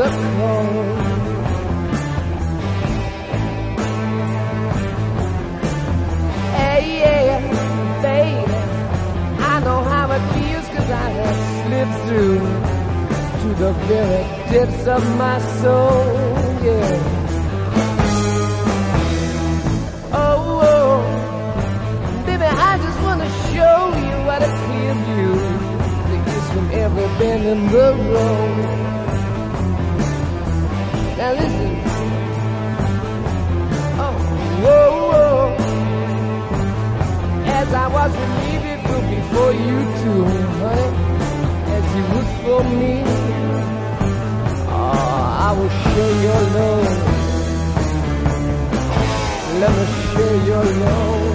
the cold. Hey, yeah, baby, I know how it feels cause I have slipped through to the very depths of my soul, yeah. Oh, oh baby, I just wanna show you what a clear view that gets from every bend in the road. Now listen. Oh, whoa, whoa. As I was relieved before you too, honey. As you was for me. Oh, I will show your love. Let me show your love.